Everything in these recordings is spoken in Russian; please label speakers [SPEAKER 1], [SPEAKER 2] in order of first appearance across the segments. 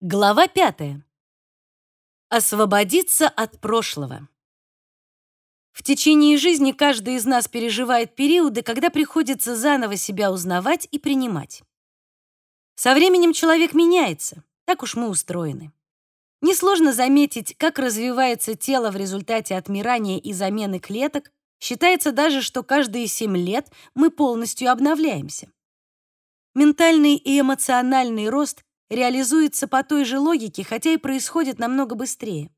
[SPEAKER 1] Глава пятая. Освободиться от прошлого. В течение жизни каждый из нас переживает периоды, когда приходится заново себя узнавать и принимать. Со временем человек меняется, так уж мы устроены. Несложно заметить, как развивается тело в результате отмирания и замены клеток. Считается даже, что каждые 7 лет мы полностью обновляемся. Ментальный и эмоциональный рост реализуется по той же логике, хотя и происходит намного быстрее.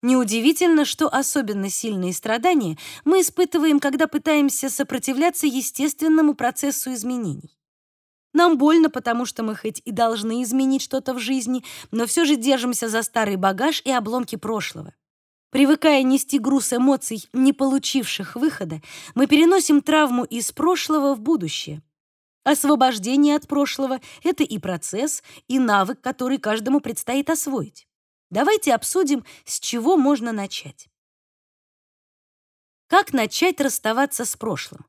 [SPEAKER 1] Неудивительно, что особенно сильные страдания мы испытываем, когда пытаемся сопротивляться естественному процессу изменений. Нам больно, потому что мы хоть и должны изменить что-то в жизни, но все же держимся за старый багаж и обломки прошлого. Привыкая нести груз эмоций, не получивших выхода, мы переносим травму из прошлого в будущее. Освобождение от прошлого — это и процесс, и навык, который каждому предстоит освоить. Давайте обсудим, с чего можно начать. Как начать расставаться с прошлым?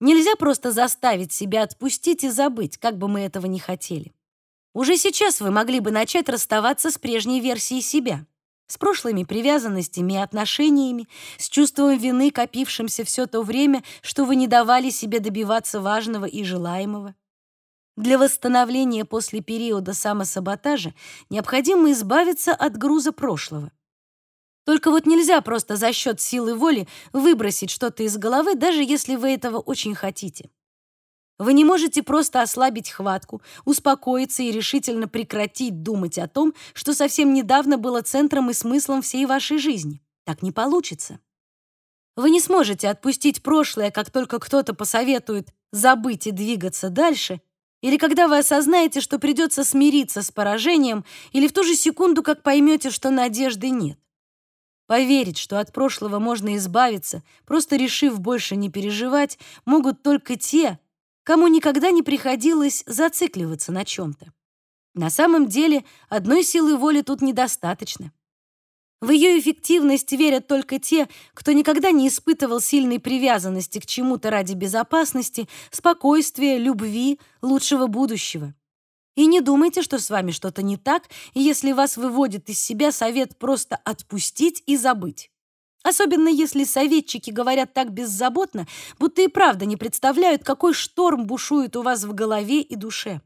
[SPEAKER 1] Нельзя просто заставить себя отпустить и забыть, как бы мы этого ни хотели. Уже сейчас вы могли бы начать расставаться с прежней версией себя с прошлыми привязанностями и отношениями, с чувством вины, копившимся все то время, что вы не давали себе добиваться важного и желаемого. Для восстановления после периода самосаботажа необходимо избавиться от груза прошлого. Только вот нельзя просто за счет силы воли выбросить что-то из головы, даже если вы этого очень хотите. Вы не можете просто ослабить хватку, успокоиться и решительно прекратить думать о том, что совсем недавно было центром и смыслом всей вашей жизни. Так не получится. Вы не сможете отпустить прошлое, как только кто-то посоветует забыть и двигаться дальше, или когда вы осознаете, что придется смириться с поражением, или в ту же секунду, как поймете, что надежды нет. Поверить, что от прошлого можно избавиться, просто решив больше не переживать, могут только те, кому никогда не приходилось зацикливаться на чем-то. На самом деле, одной силы воли тут недостаточно. В ее эффективность верят только те, кто никогда не испытывал сильной привязанности к чему-то ради безопасности, спокойствия, любви, лучшего будущего. И не думайте, что с вами что-то не так, если вас выводит из себя совет просто отпустить и забыть. Особенно если советчики говорят так беззаботно, будто и правда не представляют, какой шторм бушует у вас в голове и душе.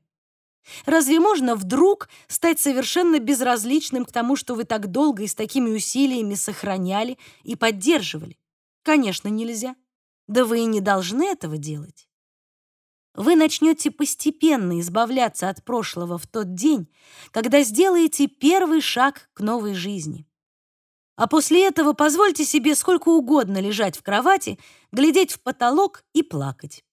[SPEAKER 1] Разве можно вдруг стать совершенно безразличным к тому, что вы так долго и с такими усилиями сохраняли и поддерживали? Конечно, нельзя. Да вы и не должны этого делать. Вы начнете постепенно избавляться от прошлого в тот день, когда сделаете первый шаг к новой жизни. А после этого позвольте себе сколько угодно лежать в кровати, глядеть в потолок и плакать.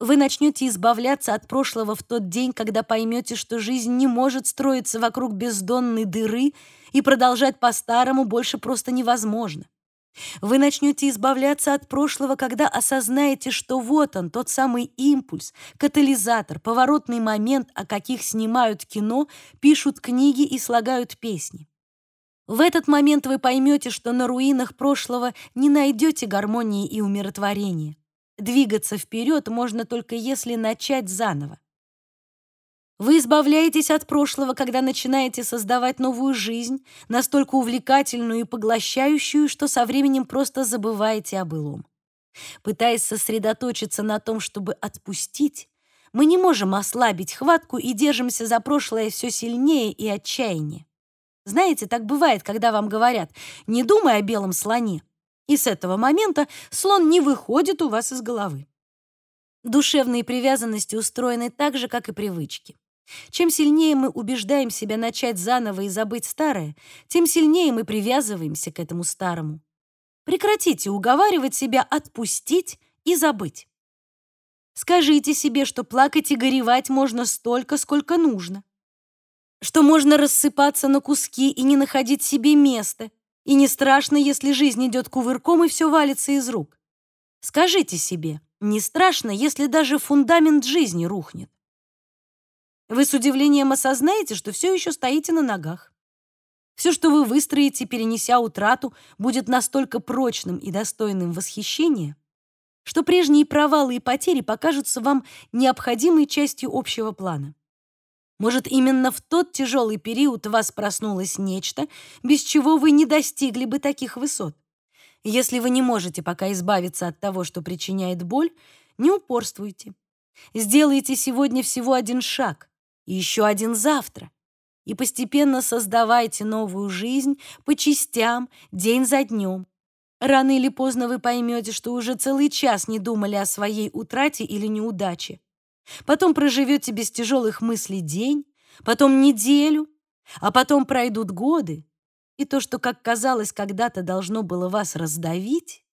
[SPEAKER 1] Вы начнете избавляться от прошлого в тот день, когда поймете, что жизнь не может строиться вокруг бездонной дыры, и продолжать по-старому больше просто невозможно. Вы начнете избавляться от прошлого, когда осознаете, что вот он, тот самый импульс, катализатор, поворотный момент, о каких снимают кино, пишут книги и слагают песни. В этот момент вы поймете, что на руинах прошлого не найдете гармонии и умиротворения. Двигаться вперед можно только если начать заново. Вы избавляетесь от прошлого, когда начинаете создавать новую жизнь, настолько увлекательную и поглощающую, что со временем просто забываете о былом. Пытаясь сосредоточиться на том, чтобы отпустить, мы не можем ослабить хватку и держимся за прошлое все сильнее и отчаяннее. Знаете, так бывает, когда вам говорят «не думай о белом слоне», и с этого момента слон не выходит у вас из головы. Душевные привязанности устроены так же, как и привычки. Чем сильнее мы убеждаем себя начать заново и забыть старое, тем сильнее мы привязываемся к этому старому. Прекратите уговаривать себя отпустить и забыть. Скажите себе, что плакать и горевать можно столько, сколько нужно что можно рассыпаться на куски и не находить себе места, и не страшно, если жизнь идет кувырком и все валится из рук. Скажите себе, не страшно, если даже фундамент жизни рухнет. Вы с удивлением осознаете, что все еще стоите на ногах. Все, что вы выстроите, перенеся утрату, будет настолько прочным и достойным восхищения, что прежние провалы и потери покажутся вам необходимой частью общего плана. Может, именно в тот тяжелый период у вас проснулось нечто, без чего вы не достигли бы таких высот. Если вы не можете пока избавиться от того, что причиняет боль, не упорствуйте. Сделайте сегодня всего один шаг и еще один завтра. И постепенно создавайте новую жизнь по частям, день за днем. Рано или поздно вы поймете, что уже целый час не думали о своей утрате или неудаче. Потом проживете без тяжелых мыслей день, потом неделю, а потом пройдут годы, и то, что, как казалось, когда-то должно было вас раздавить,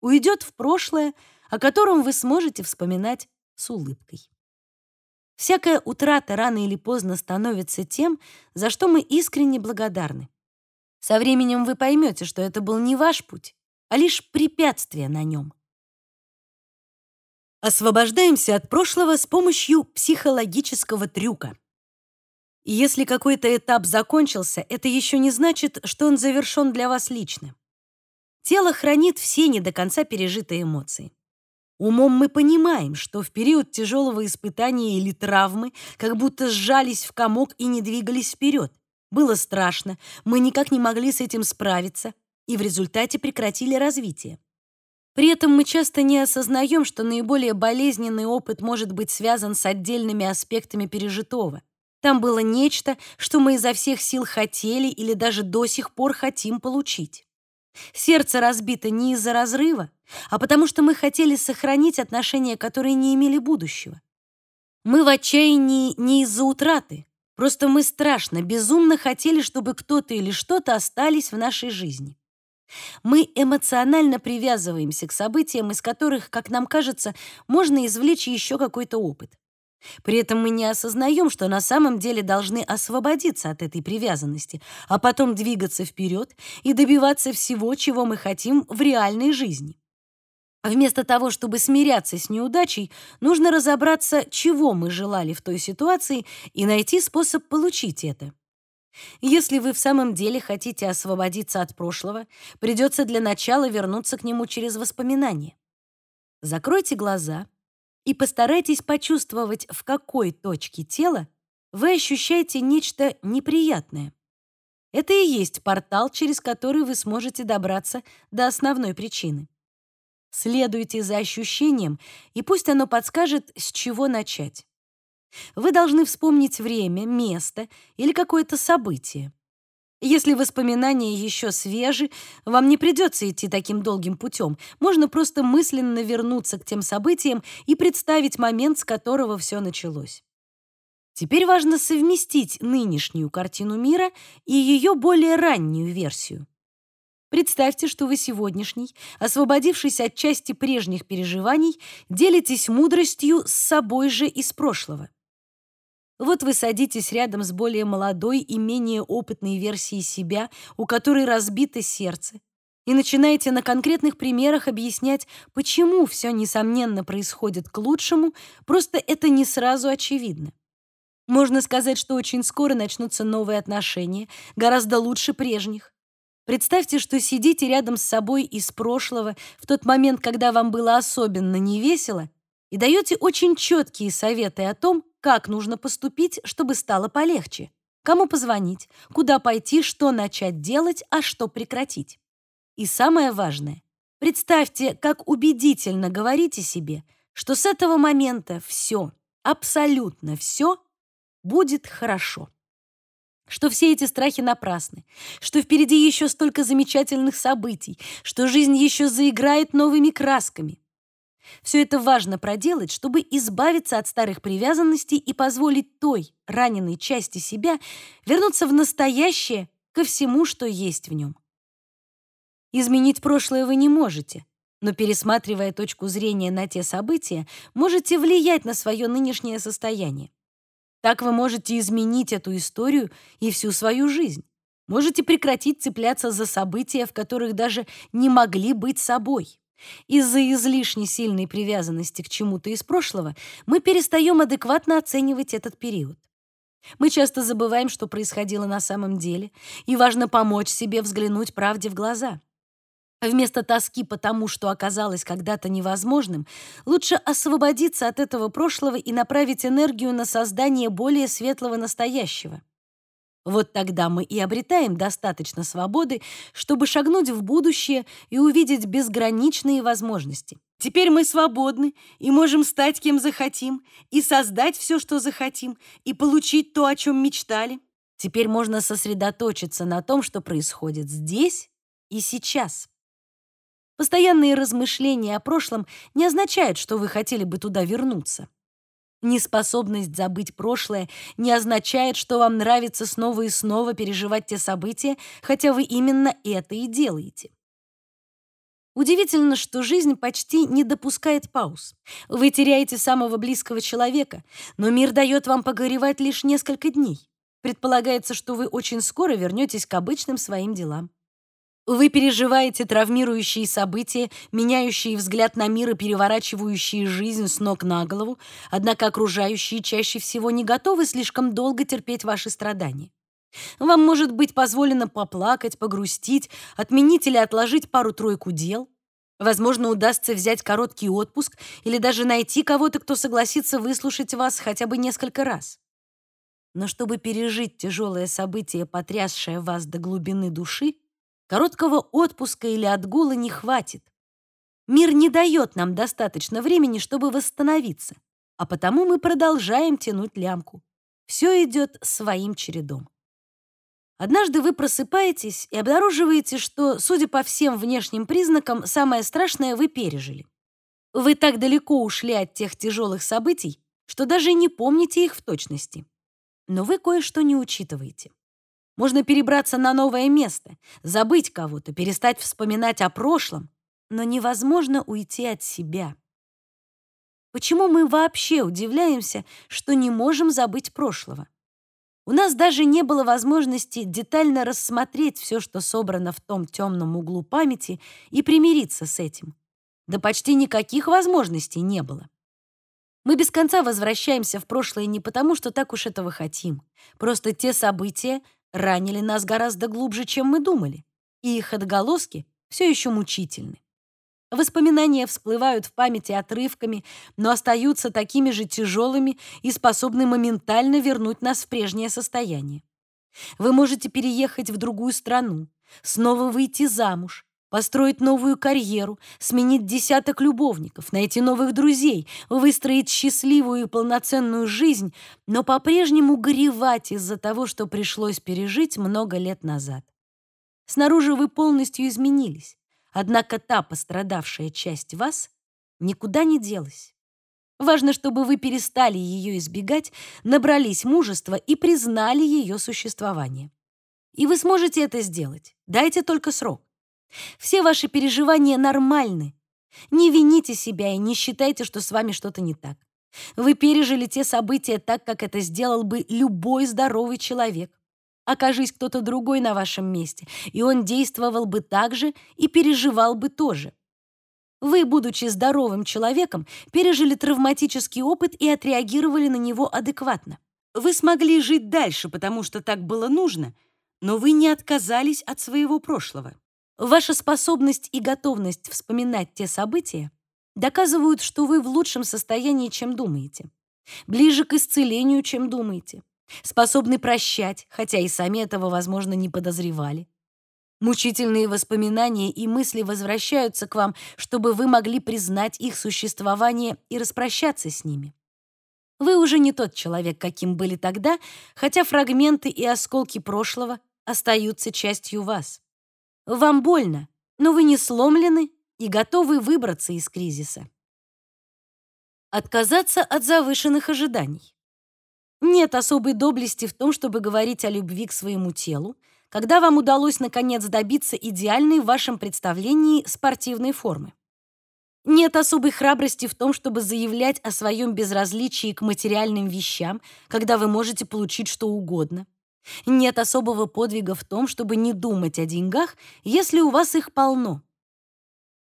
[SPEAKER 1] уйдет в прошлое, о котором вы сможете вспоминать с улыбкой. Всякая утрата рано или поздно становится тем, за что мы искренне благодарны. Со временем вы поймете, что это был не ваш путь, а лишь препятствие на нем. Освобождаемся от прошлого с помощью психологического трюка. Если какой-то этап закончился, это еще не значит, что он завершен для вас лично. Тело хранит все не до конца пережитые эмоции. Умом мы понимаем, что в период тяжелого испытания или травмы как будто сжались в комок и не двигались вперед. Было страшно, мы никак не могли с этим справиться и в результате прекратили развитие. При этом мы часто не осознаем, что наиболее болезненный опыт может быть связан с отдельными аспектами пережитого. Там было нечто, что мы изо всех сил хотели или даже до сих пор хотим получить. Сердце разбито не из-за разрыва, а потому что мы хотели сохранить отношения, которые не имели будущего. Мы в отчаянии не из-за утраты, просто мы страшно, безумно хотели, чтобы кто-то или что-то остались в нашей жизни. Мы эмоционально привязываемся к событиям, из которых, как нам кажется, можно извлечь еще какой-то опыт. При этом мы не осознаем, что на самом деле должны освободиться от этой привязанности, а потом двигаться вперед и добиваться всего, чего мы хотим в реальной жизни. Вместо того, чтобы смиряться с неудачей, нужно разобраться, чего мы желали в той ситуации, и найти способ получить это. Если вы в самом деле хотите освободиться от прошлого, придется для начала вернуться к нему через воспоминания. Закройте глаза и постарайтесь почувствовать, в какой точке тела вы ощущаете нечто неприятное. Это и есть портал, через который вы сможете добраться до основной причины. Следуйте за ощущением, и пусть оно подскажет, с чего начать. Вы должны вспомнить время, место или какое-то событие. Если воспоминания еще свежи, вам не придется идти таким долгим путем. Можно просто мысленно вернуться к тем событиям и представить момент, с которого все началось. Теперь важно совместить нынешнюю картину мира и ее более раннюю версию. Представьте, что вы сегодняшний, освободившись от части прежних переживаний, делитесь мудростью с собой же из прошлого. Вот вы садитесь рядом с более молодой и менее опытной версией себя, у которой разбито сердце, и начинаете на конкретных примерах объяснять, почему все, несомненно, происходит к лучшему, просто это не сразу очевидно. Можно сказать, что очень скоро начнутся новые отношения, гораздо лучше прежних. Представьте, что сидите рядом с собой из прошлого в тот момент, когда вам было особенно невесело, и даете очень четкие советы о том, как нужно поступить, чтобы стало полегче, кому позвонить, куда пойти, что начать делать, а что прекратить. И самое важное, представьте, как убедительно говорите себе, что с этого момента все, абсолютно все будет хорошо. Что все эти страхи напрасны, что впереди еще столько замечательных событий, что жизнь еще заиграет новыми красками. Все это важно проделать, чтобы избавиться от старых привязанностей и позволить той раненой части себя вернуться в настоящее ко всему, что есть в нем. Изменить прошлое вы не можете, но пересматривая точку зрения на те события, можете влиять на свое нынешнее состояние. Так вы можете изменить эту историю и всю свою жизнь. Можете прекратить цепляться за события, в которых даже не могли быть собой. Из-за излишне сильной привязанности к чему-то из прошлого мы перестаем адекватно оценивать этот период. Мы часто забываем, что происходило на самом деле, и важно помочь себе взглянуть правде в глаза. Вместо тоски по тому, что оказалось когда-то невозможным, лучше освободиться от этого прошлого и направить энергию на создание более светлого настоящего. Вот тогда мы и обретаем достаточно свободы, чтобы шагнуть в будущее и увидеть безграничные возможности. Теперь мы свободны и можем стать кем захотим, и создать все, что захотим, и получить то, о чем мечтали. Теперь можно сосредоточиться на том, что происходит здесь и сейчас. Постоянные размышления о прошлом не означают, что вы хотели бы туда вернуться. Неспособность забыть прошлое не означает, что вам нравится снова и снова переживать те события, хотя вы именно это и делаете. Удивительно, что жизнь почти не допускает пауз. Вы теряете самого близкого человека, но мир дает вам погоревать лишь несколько дней. Предполагается, что вы очень скоро вернетесь к обычным своим делам. Вы переживаете травмирующие события, меняющие взгляд на мир и переворачивающие жизнь с ног на голову, однако окружающие чаще всего не готовы слишком долго терпеть ваши страдания. Вам может быть позволено поплакать, погрустить, отменить или отложить пару-тройку дел. Возможно, удастся взять короткий отпуск или даже найти кого-то, кто согласится выслушать вас хотя бы несколько раз. Но чтобы пережить тяжелое событие, потрясшее вас до глубины души, Короткого отпуска или отгула не хватит. Мир не дает нам достаточно времени, чтобы восстановиться, а потому мы продолжаем тянуть лямку. Все идет своим чередом. Однажды вы просыпаетесь и обнаруживаете, что, судя по всем внешним признакам, самое страшное вы пережили. Вы так далеко ушли от тех тяжелых событий, что даже не помните их в точности. Но вы кое-что не учитываете. Можно перебраться на новое место, забыть кого-то, перестать вспоминать о прошлом, но невозможно уйти от себя. Почему мы вообще удивляемся, что не можем забыть прошлого? У нас даже не было возможности детально рассмотреть все, что собрано в том темном углу памяти, и примириться с этим. Да почти никаких возможностей не было. Мы без конца возвращаемся в прошлое не потому, что так уж этого хотим. Просто те события, ранили нас гораздо глубже, чем мы думали, и их отголоски все еще мучительны. Воспоминания всплывают в памяти отрывками, но остаются такими же тяжелыми и способны моментально вернуть нас в прежнее состояние. Вы можете переехать в другую страну, снова выйти замуж, построить новую карьеру, сменить десяток любовников, найти новых друзей, выстроить счастливую и полноценную жизнь, но по-прежнему горевать из-за того, что пришлось пережить много лет назад. Снаружи вы полностью изменились, однако та пострадавшая часть вас никуда не делась. Важно, чтобы вы перестали ее избегать, набрались мужества и признали ее существование. И вы сможете это сделать. Дайте только срок. Все ваши переживания нормальны. Не вините себя и не считайте, что с вами что-то не так. Вы пережили те события так, как это сделал бы любой здоровый человек. Окажись кто-то другой на вашем месте, и он действовал бы так же и переживал бы тоже. Вы, будучи здоровым человеком, пережили травматический опыт и отреагировали на него адекватно. Вы смогли жить дальше, потому что так было нужно, но вы не отказались от своего прошлого. Ваша способность и готовность вспоминать те события доказывают, что вы в лучшем состоянии, чем думаете, ближе к исцелению, чем думаете, способны прощать, хотя и сами этого, возможно, не подозревали. Мучительные воспоминания и мысли возвращаются к вам, чтобы вы могли признать их существование и распрощаться с ними. Вы уже не тот человек, каким были тогда, хотя фрагменты и осколки прошлого остаются частью вас. Вам больно, но вы не сломлены и готовы выбраться из кризиса. Отказаться от завышенных ожиданий. Нет особой доблести в том, чтобы говорить о любви к своему телу, когда вам удалось наконец добиться идеальной в вашем представлении спортивной формы. Нет особой храбрости в том, чтобы заявлять о своем безразличии к материальным вещам, когда вы можете получить что угодно. Нет особого подвига в том, чтобы не думать о деньгах, если у вас их полно.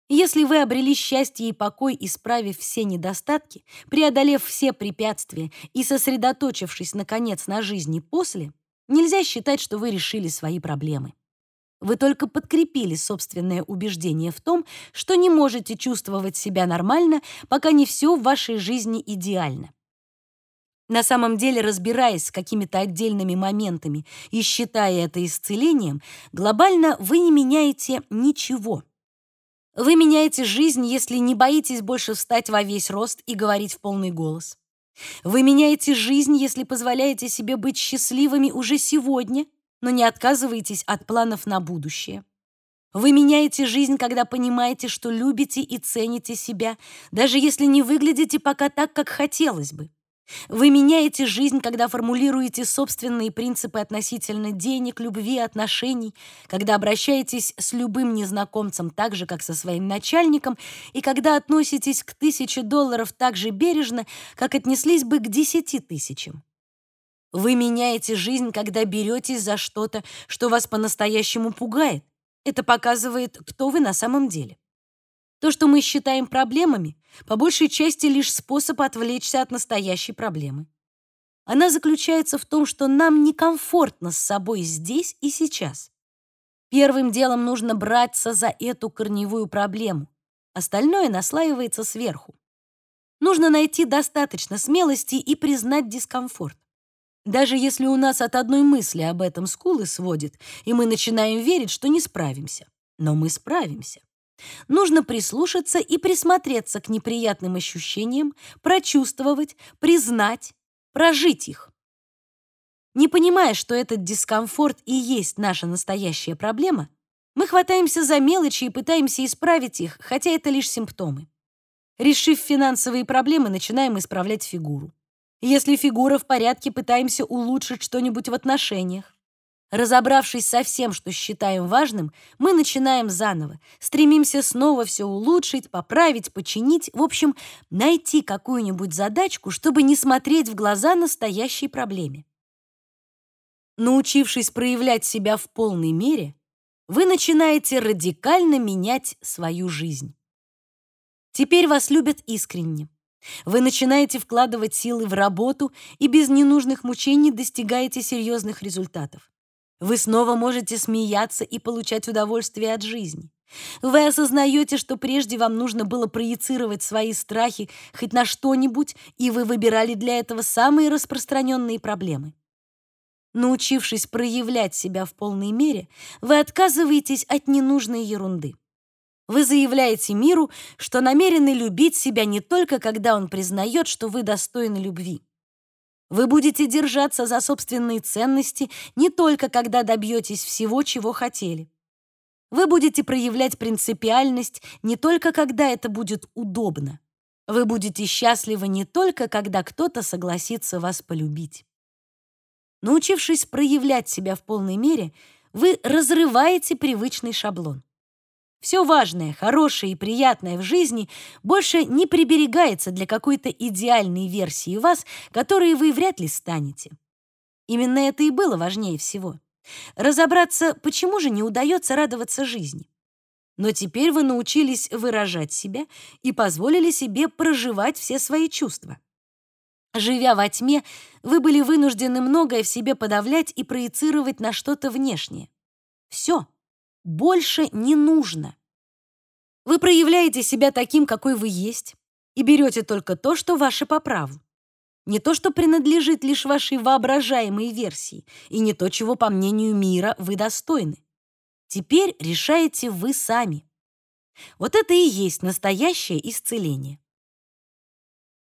[SPEAKER 1] Если вы обрели счастье и покой, исправив все недостатки, преодолев все препятствия и сосредоточившись, наконец, на жизни после, нельзя считать, что вы решили свои проблемы. Вы только подкрепили собственное убеждение в том, что не можете чувствовать себя нормально, пока не все в вашей жизни идеально. На самом деле, разбираясь с какими-то отдельными моментами и считая это исцелением, глобально вы не меняете ничего. Вы меняете жизнь, если не боитесь больше встать во весь рост и говорить в полный голос. Вы меняете жизнь, если позволяете себе быть счастливыми уже сегодня, но не отказываетесь от планов на будущее. Вы меняете жизнь, когда понимаете, что любите и цените себя, даже если не выглядите пока так, как хотелось бы. Вы меняете жизнь, когда формулируете собственные принципы относительно денег, любви, отношений, когда обращаетесь с любым незнакомцем так же, как со своим начальником, и когда относитесь к тысяче долларов так же бережно, как отнеслись бы к десяти тысячам. Вы меняете жизнь, когда беретесь за что-то, что вас по-настоящему пугает. Это показывает, кто вы на самом деле. То, что мы считаем проблемами, по большей части лишь способ отвлечься от настоящей проблемы. Она заключается в том, что нам некомфортно с собой здесь и сейчас. Первым делом нужно браться за эту корневую проблему. Остальное наслаивается сверху. Нужно найти достаточно смелости и признать дискомфорт. Даже если у нас от одной мысли об этом скулы сводит, и мы начинаем верить, что не справимся. Но мы справимся. Нужно прислушаться и присмотреться к неприятным ощущениям, прочувствовать, признать, прожить их. Не понимая, что этот дискомфорт и есть наша настоящая проблема, мы хватаемся за мелочи и пытаемся исправить их, хотя это лишь симптомы. Решив финансовые проблемы, начинаем исправлять фигуру. Если фигура в порядке, пытаемся улучшить что-нибудь в отношениях. Разобравшись со всем, что считаем важным, мы начинаем заново, стремимся снова все улучшить, поправить, починить, в общем, найти какую-нибудь задачку, чтобы не смотреть в глаза настоящей проблеме. Научившись проявлять себя в полной мере, вы начинаете радикально менять свою жизнь. Теперь вас любят искренне. Вы начинаете вкладывать силы в работу и без ненужных мучений достигаете серьезных результатов. Вы снова можете смеяться и получать удовольствие от жизни. Вы осознаете, что прежде вам нужно было проецировать свои страхи хоть на что-нибудь, и вы выбирали для этого самые распространенные проблемы. Научившись проявлять себя в полной мере, вы отказываетесь от ненужной ерунды. Вы заявляете миру, что намерены любить себя не только когда он признает, что вы достойны любви. Вы будете держаться за собственные ценности не только когда добьетесь всего, чего хотели. Вы будете проявлять принципиальность не только когда это будет удобно. Вы будете счастливы не только когда кто-то согласится вас полюбить. Научившись проявлять себя в полной мере, вы разрываете привычный шаблон. Все важное, хорошее и приятное в жизни больше не приберегается для какой-то идеальной версии вас, которой вы вряд ли станете. Именно это и было важнее всего. Разобраться, почему же не удается радоваться жизни. Но теперь вы научились выражать себя и позволили себе проживать все свои чувства. Живя во тьме, вы были вынуждены многое в себе подавлять и проецировать на что-то внешнее. Все больше не нужно. Вы проявляете себя таким, какой вы есть, и берете только то, что ваше по праву. Не то, что принадлежит лишь вашей воображаемой версии, и не то, чего, по мнению мира, вы достойны. Теперь решаете вы сами. Вот это и есть настоящее исцеление.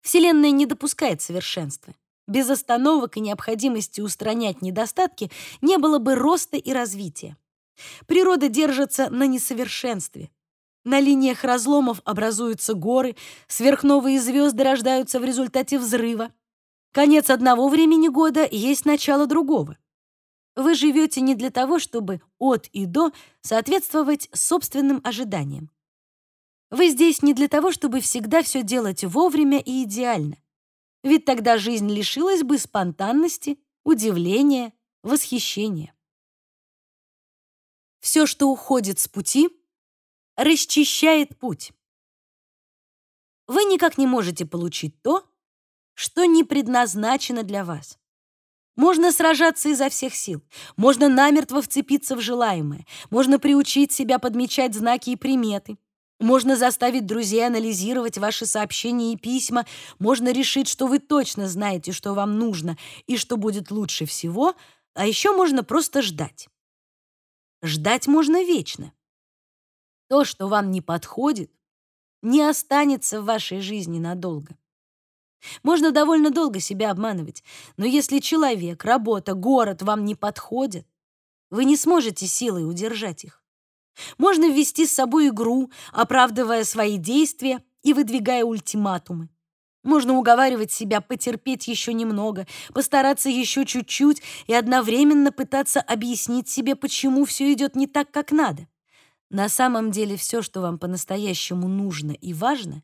[SPEAKER 1] Вселенная не допускает совершенства. Без остановок и необходимости устранять недостатки не было бы роста и развития. Природа держится на несовершенстве. На линиях разломов образуются горы, сверхновые звезды рождаются в результате взрыва. Конец одного времени года есть начало другого. Вы живете не для того, чтобы от и до соответствовать собственным ожиданиям. Вы здесь не для того, чтобы всегда все делать вовремя и идеально. Ведь тогда жизнь лишилась бы спонтанности, удивления, восхищения. Все, что уходит с пути, расчищает путь. Вы никак не можете получить то, что не предназначено для вас. Можно сражаться изо всех сил, можно намертво вцепиться в желаемое, можно приучить себя подмечать знаки и приметы, можно заставить друзей анализировать ваши сообщения и письма, можно решить, что вы точно знаете, что вам нужно и что будет лучше всего, а еще можно просто ждать. Ждать можно вечно. То, что вам не подходит, не останется в вашей жизни надолго. Можно довольно долго себя обманывать, но если человек, работа, город вам не подходят, вы не сможете силой удержать их. Можно ввести с собой игру, оправдывая свои действия и выдвигая ультиматумы. Можно уговаривать себя потерпеть еще немного, постараться еще чуть-чуть и одновременно пытаться объяснить себе, почему все идет не так, как надо. На самом деле все, что вам по-настоящему нужно и важно,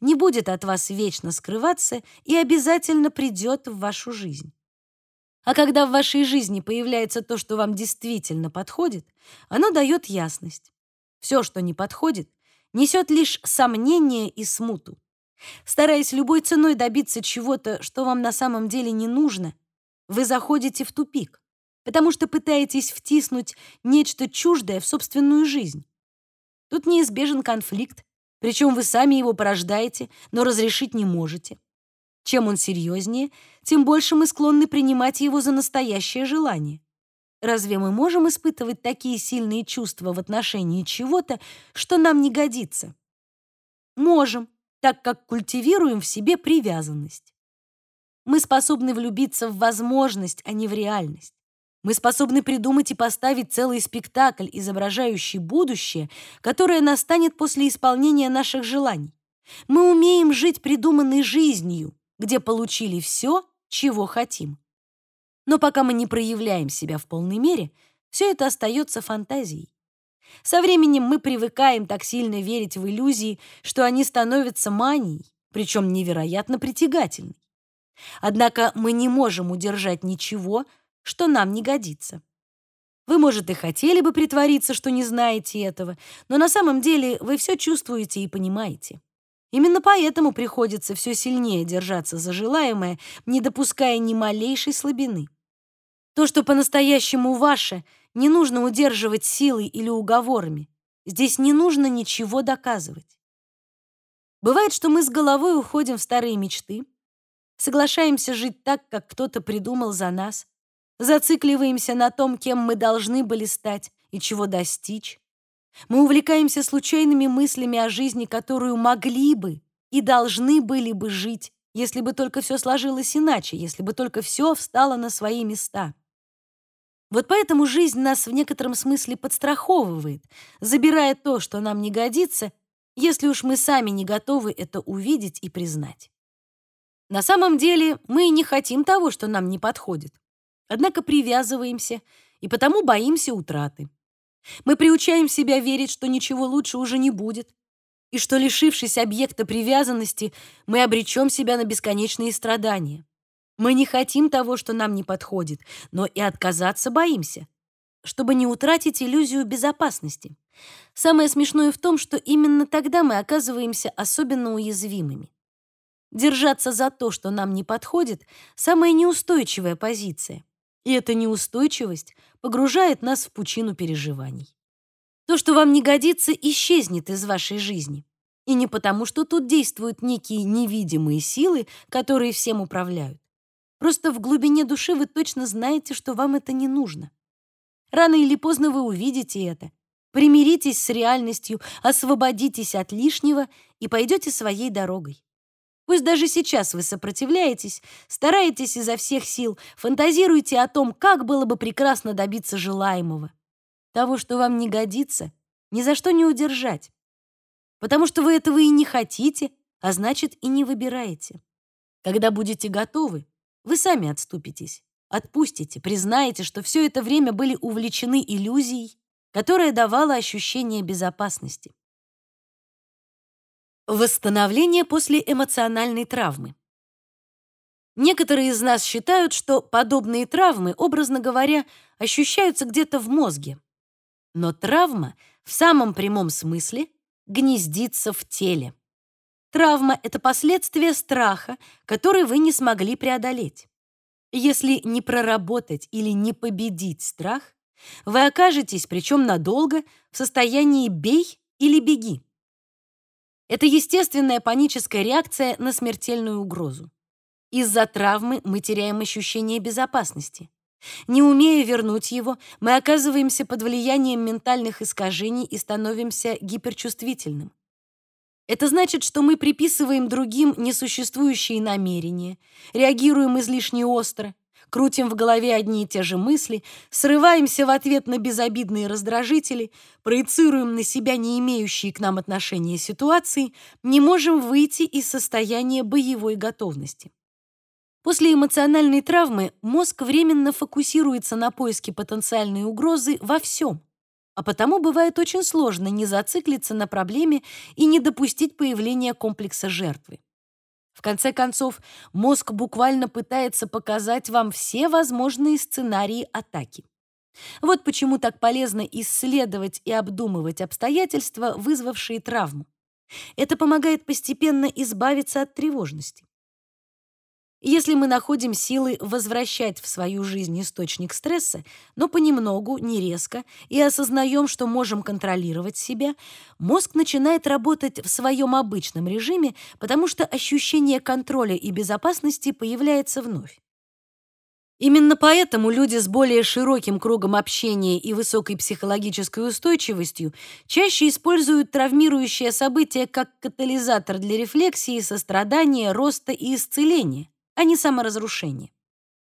[SPEAKER 1] не будет от вас вечно скрываться и обязательно придет в вашу жизнь. А когда в вашей жизни появляется то, что вам действительно подходит, оно дает ясность. Все, что не подходит, несет лишь сомнение и смуту. Стараясь любой ценой добиться чего-то, что вам на самом деле не нужно, вы заходите в тупик, потому что пытаетесь втиснуть нечто чуждое в собственную жизнь. Тут неизбежен конфликт, причем вы сами его порождаете, но разрешить не можете. Чем он серьезнее, тем больше мы склонны принимать его за настоящее желание. Разве мы можем испытывать такие сильные чувства в отношении чего-то, что нам не годится? Можем, так как культивируем в себе привязанность. Мы способны влюбиться в возможность, а не в реальность. Мы способны придумать и поставить целый спектакль, изображающий будущее, которое настанет после исполнения наших желаний. Мы умеем жить придуманной жизнью, где получили все, чего хотим. Но пока мы не проявляем себя в полной мере, все это остается фантазией. Со временем мы привыкаем так сильно верить в иллюзии, что они становятся манией, причем невероятно притягательной. Однако мы не можем удержать ничего, что нам не годится. Вы, может, и хотели бы притвориться, что не знаете этого, но на самом деле вы все чувствуете и понимаете. Именно поэтому приходится все сильнее держаться за желаемое, не допуская ни малейшей слабины. То, что по-настоящему ваше, не нужно удерживать силой или уговорами. Здесь не нужно ничего доказывать. Бывает, что мы с головой уходим в старые мечты, соглашаемся жить так, как кто-то придумал за нас, Зацикливаемся на том, кем мы должны были стать и чего достичь. Мы увлекаемся случайными мыслями о жизни, которую могли бы и должны были бы жить, если бы только все сложилось иначе, если бы только все встало на свои места. Вот поэтому жизнь нас в некотором смысле подстраховывает, забирая то, что нам не годится, если уж мы сами не готовы это увидеть и признать. На самом деле мы не хотим того, что нам не подходит. Однако привязываемся и потому боимся утраты. Мы приучаем себя верить, что ничего лучше уже не будет, и что, лишившись объекта привязанности, мы обречем себя на бесконечные страдания. Мы не хотим того, что нам не подходит, но и отказаться боимся, чтобы не утратить иллюзию безопасности. Самое смешное в том, что именно тогда мы оказываемся особенно уязвимыми. Держаться за то, что нам не подходит, самая неустойчивая позиция. И эта неустойчивость погружает нас в пучину переживаний. То, что вам не годится, исчезнет из вашей жизни. И не потому, что тут действуют некие невидимые силы, которые всем управляют. Просто в глубине души вы точно знаете, что вам это не нужно. Рано или поздно вы увидите это. Примиритесь с реальностью, освободитесь от лишнего и пойдете своей дорогой. Пусть даже сейчас вы сопротивляетесь, стараетесь изо всех сил, фантазируете о том, как было бы прекрасно добиться желаемого. Того, что вам не годится, ни за что не удержать. Потому что вы этого и не хотите, а значит, и не выбираете. Когда будете готовы, вы сами отступитесь, отпустите, признаете, что все это время были увлечены иллюзией, которая давала ощущение безопасности. Восстановление после эмоциональной травмы. Некоторые из нас считают, что подобные травмы, образно говоря, ощущаются где-то в мозге. Но травма в самом прямом смысле гнездится в теле. Травма — это последствие страха, который вы не смогли преодолеть. Если не проработать или не победить страх, вы окажетесь, причем надолго, в состоянии «бей» или «беги». Это естественная паническая реакция на смертельную угрозу. Из-за травмы мы теряем ощущение безопасности. Не умея вернуть его, мы оказываемся под влиянием ментальных искажений и становимся гиперчувствительным. Это значит, что мы приписываем другим несуществующие намерения, реагируем излишне остро, крутим в голове одни и те же мысли, срываемся в ответ на безобидные раздражители, проецируем на себя не имеющие к нам отношения ситуации, не можем выйти из состояния боевой готовности. После эмоциональной травмы мозг временно фокусируется на поиске потенциальной угрозы во всем, а потому бывает очень сложно не зациклиться на проблеме и не допустить появления комплекса жертвы. В конце концов, мозг буквально пытается показать вам все возможные сценарии атаки. Вот почему так полезно исследовать и обдумывать обстоятельства, вызвавшие травму. Это помогает постепенно избавиться от тревожности. Если мы находим силы возвращать в свою жизнь источник стресса, но понемногу, не резко, и осознаем, что можем контролировать себя, мозг начинает работать в своем обычном режиме, потому что ощущение контроля и безопасности появляется вновь. Именно поэтому люди с более широким кругом общения и высокой психологической устойчивостью чаще используют травмирующее событие как катализатор для рефлексии, сострадания, роста и исцеления а не саморазрушение.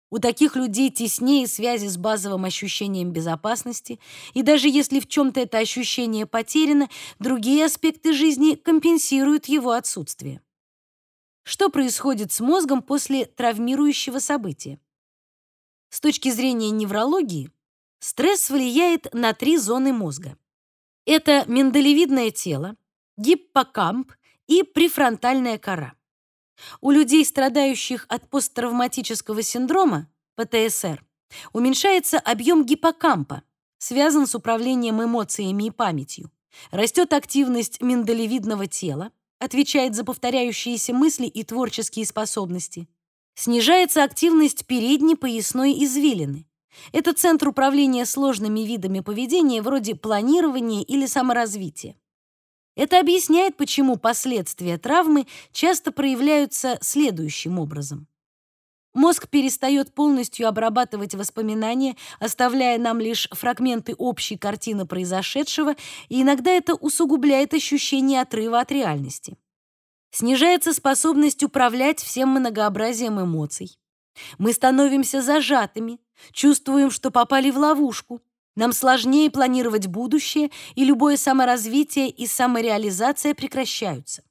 [SPEAKER 1] У таких людей теснее связи с базовым ощущением безопасности, и даже если в чем-то это ощущение потеряно, другие аспекты жизни компенсируют его отсутствие. Что происходит с мозгом после травмирующего события? С точки зрения неврологии, стресс влияет на три зоны мозга. Это миндалевидное тело, гиппокамп и префронтальная кора. У людей, страдающих от посттравматического синдрома, ПТСР, уменьшается объем гиппокампа, связан с управлением эмоциями и памятью. Растет активность миндалевидного тела, отвечает за повторяющиеся мысли и творческие способности. Снижается активность передней поясной извилины. Это центр управления сложными видами поведения вроде планирования или саморазвития. Это объясняет, почему последствия травмы часто проявляются следующим образом. Мозг перестает полностью обрабатывать воспоминания, оставляя нам лишь фрагменты общей картины произошедшего, и иногда это усугубляет ощущение отрыва от реальности. Снижается способность управлять всем многообразием эмоций. Мы становимся зажатыми, чувствуем, что попали в ловушку, нам сложнее планировать будущее, и любое саморазвитие и самореализация прекращаются.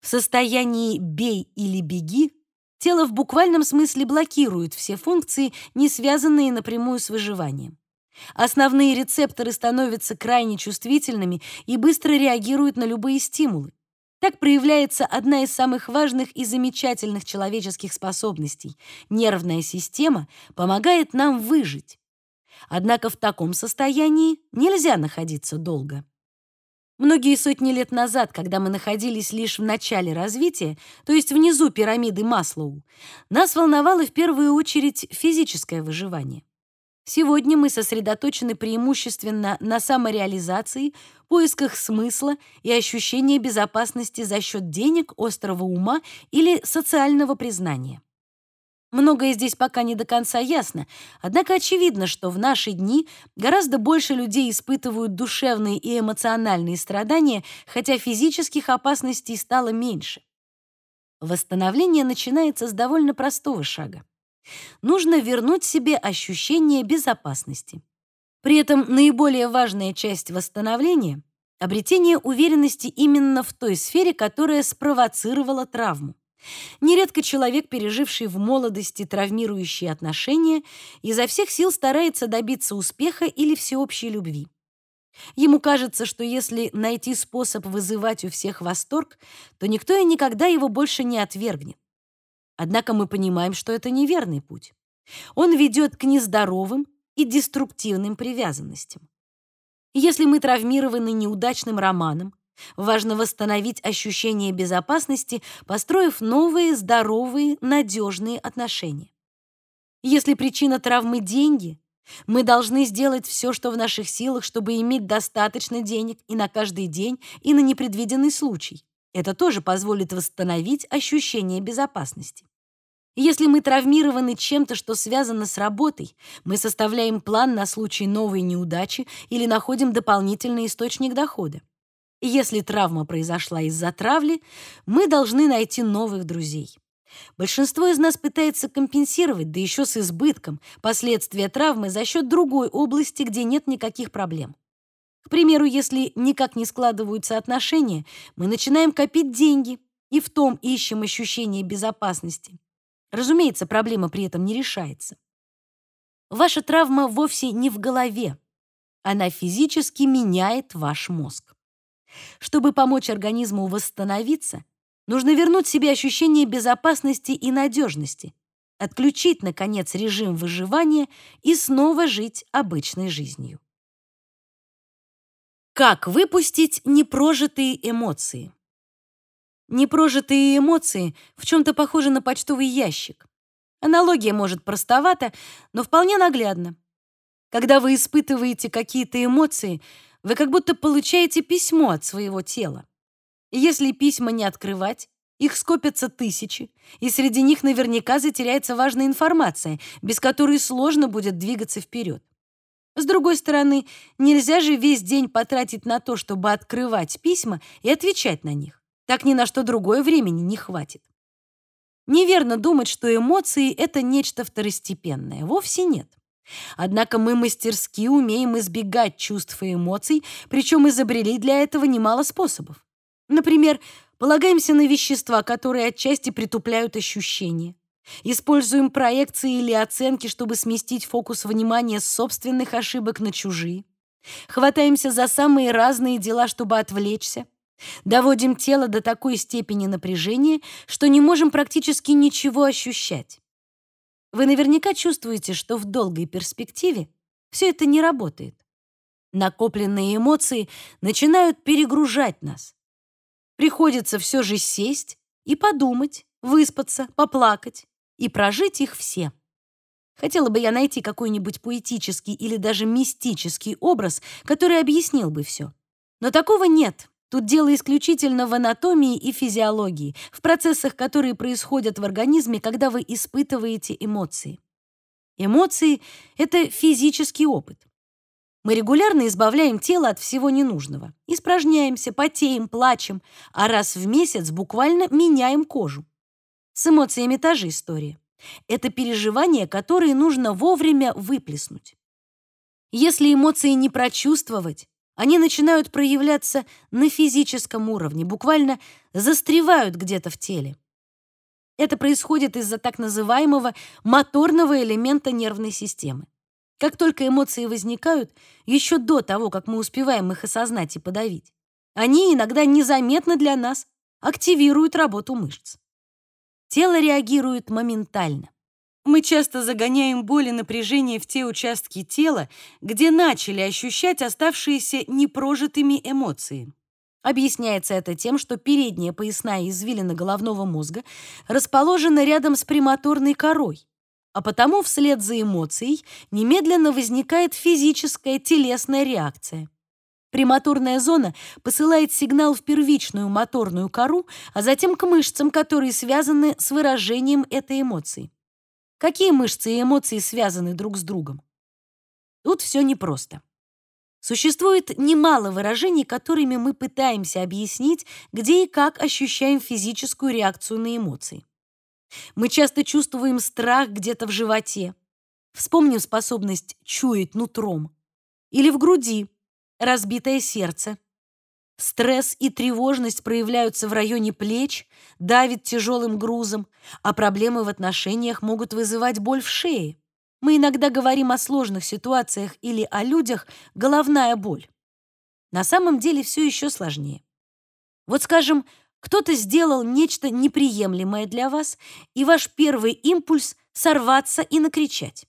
[SPEAKER 1] В состоянии «бей или беги» тело в буквальном смысле блокирует все функции, не связанные напрямую с выживанием. Основные рецепторы становятся крайне чувствительными и быстро реагируют на любые стимулы. Так проявляется одна из самых важных и замечательных человеческих способностей. Нервная система помогает нам выжить. Однако в таком состоянии нельзя находиться долго. Многие сотни лет назад, когда мы находились лишь в начале развития, то есть внизу пирамиды Маслоу, нас волновало в первую очередь физическое выживание. Сегодня мы сосредоточены преимущественно на самореализации, поисках смысла и ощущении безопасности за счет денег, острого ума или социального признания. Многое здесь пока не до конца ясно, однако очевидно, что в наши дни гораздо больше людей испытывают душевные и эмоциональные страдания, хотя физических опасностей стало меньше. Восстановление начинается с довольно простого шага. Нужно вернуть себе ощущение безопасности. При этом наиболее важная часть восстановления — обретение уверенности именно в той сфере, которая спровоцировала травму. Нередко человек, переживший в молодости травмирующие отношения, изо всех сил старается добиться успеха или всеобщей любви. Ему кажется, что если найти способ вызывать у всех восторг, то никто и никогда его больше не отвергнет. Однако мы понимаем, что это неверный путь. Он ведет к нездоровым и деструктивным привязанностям. Если мы травмированы неудачным романом, Важно восстановить ощущение безопасности, построив новые, здоровые, надежные отношения. Если причина травмы — деньги, мы должны сделать все, что в наших силах, чтобы иметь достаточно денег и на каждый день, и на непредвиденный случай. Это тоже позволит восстановить ощущение безопасности. Если мы травмированы чем-то, что связано с работой, мы составляем план на случай новой неудачи или находим дополнительный источник дохода. Если травма произошла из-за травли, мы должны найти новых друзей. Большинство из нас пытается компенсировать, да еще с избытком, последствия травмы за счет другой области, где нет никаких проблем. К примеру, если никак не складываются отношения, мы начинаем копить деньги и в том ищем ощущение безопасности. Разумеется, проблема при этом не решается. Ваша травма вовсе не в голове. Она физически меняет ваш мозг. Чтобы помочь организму восстановиться, Нужно вернуть себе ощущение безопасности и надежности, отключить, наконец, режим выживания и снова жить обычной жизнью. Как выпустить непрожитые эмоции? Непрожитые эмоции в чем-то похожи на почтовый ящик. Аналогия может простовата, но вполне наглядна. Когда вы испытываете какие-то эмоции, вы как будто получаете письмо от своего тела. Если письма не открывать, их скопятся тысячи, и среди них наверняка затеряется важная информация, без которой сложно будет двигаться вперед. С другой стороны, нельзя же весь день потратить на то, чтобы открывать письма и отвечать на них. Так ни на что другое времени не хватит. Неверно думать, что эмоции — это нечто второстепенное. Вовсе нет. Однако мы мастерски умеем избегать чувств и эмоций, причем изобрели для этого немало способов. Например, полагаемся на вещества, которые отчасти притупляют ощущения. Используем проекции или оценки, чтобы сместить фокус внимания с собственных ошибок на чужие. Хватаемся за самые разные дела, чтобы отвлечься. Доводим тело до такой степени напряжения, что не можем практически ничего ощущать. Вы наверняка чувствуете, что в долгой перспективе все это не работает. Накопленные эмоции начинают перегружать нас. Приходится все же сесть и подумать, выспаться, поплакать и прожить их все. Хотела бы я найти какой-нибудь поэтический или даже мистический образ, который объяснил бы все. Но такого нет. Тут дело исключительно в анатомии и физиологии, в процессах, которые происходят в организме, когда вы испытываете эмоции. Эмоции — это физический опыт. Мы регулярно избавляем тело от всего ненужного. Испражняемся, потеем, плачем, а раз в месяц буквально меняем кожу. С эмоциями та же история. Это переживания, которые нужно вовремя выплеснуть. Если эмоции не прочувствовать, они начинают проявляться на физическом уровне, буквально застревают где-то в теле. Это происходит из-за так называемого моторного элемента нервной системы. Как только эмоции возникают, еще до того, как мы успеваем их осознать и подавить, они иногда незаметно для нас активируют работу мышц. Тело реагирует моментально. Мы часто загоняем боль и напряжение в те участки тела, где начали ощущать оставшиеся непрожитыми эмоции. Объясняется это тем, что передняя поясная извилина головного мозга расположена рядом с премоторной корой, а потому вслед за эмоцией немедленно возникает физическая телесная реакция. Премоторная зона посылает сигнал в первичную моторную кору, а затем к мышцам, которые связаны с выражением этой эмоции. Какие мышцы и эмоции связаны друг с другом? Тут все непросто. Существует немало выражений, которыми мы пытаемся объяснить, где и как ощущаем физическую реакцию на эмоции. Мы часто чувствуем страх где-то в животе. Вспомним способность чуять нутром. Или в груди, разбитое сердце. Стресс и тревожность проявляются в районе плеч, давит тяжелым грузом, а проблемы в отношениях могут вызывать боль в шее. Мы иногда говорим о сложных ситуациях или о людях головная боль. На самом деле все еще сложнее. Вот, скажем, кто-то сделал нечто неприемлемое для вас, и ваш первый импульс — сорваться и накричать.